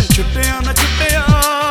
ਛੁੱਟਿਆ ਨਾ ਛੁੱਟਿਆ।